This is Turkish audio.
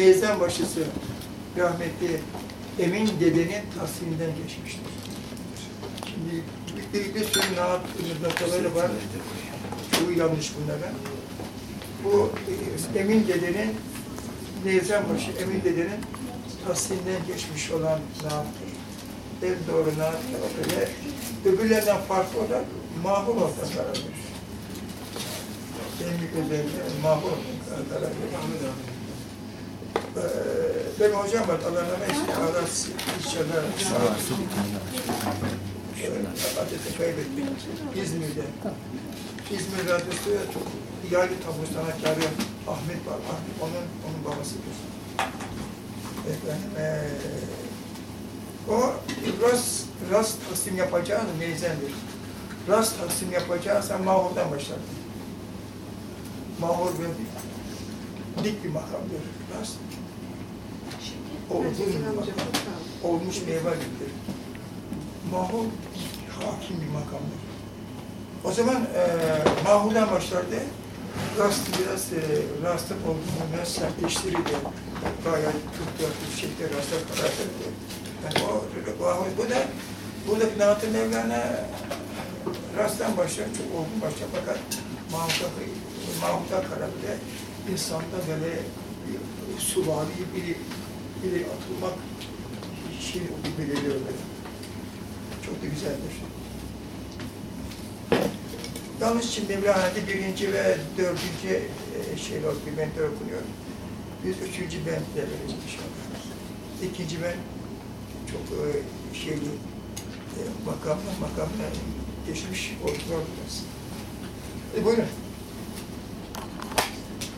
Neyzen başısı rahmetli Emin dedenin tasvirinden geçmiştir. Şimdi bir, bir sürü naat noktaları var. Çoğu yanlış bunların. Bu e, Emin dedenin Neyzenbaşı Emin dedenin tasvirinden geçmiş olan naatı. En doğru naat ve öbürlerden farklı olarak kararmış. En büyük özelliği mahvur ortadan kararmış. Ee, benim hocam var, Allah rahmet eylesin, Allah inşallah sağ olsun. Adeti kaybettik İzmir'de. İzmir Radyosu yaylı tabu sanatkarı Ahmet var. Ahmet onun, onun babasıdır. Efendim, ee, o rast, rast taslim yapacağını meyzendir. Rast taslim yapacağınsa mahurdan başlardı. Mahur böyle dik bir makamdır. Rast olgun bir. Olmuş meyve gibidir. Mahur hakim bir makamdır. O zaman e, mahurdan başlardı. Rast biraz e, rastın olduğunu biraz sertleştirirdi. Gayet tuttu bir şekilde rasta karartırdı. Yani o mahur, bu da buradaki Naat-ı Mevlana rasttan başlar, çok olgun başlar fakat mahurda, mahurda kararlı insanda böyle bir suvari biri, biri atılmak şey belirliyor böyle. Çok da güzeldir. Yalnız şimdi Mevlana'da birinci ve dördüncü e, şeyler okuyor, bentler okunuyor. Biz üçüncü bentle vereceğiz inşallah. İkinci ben çok e, şeyli, e, makamla makamla geçmiş oldular biraz. E buyurun.